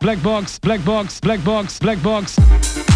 black box, black box, black box, black box.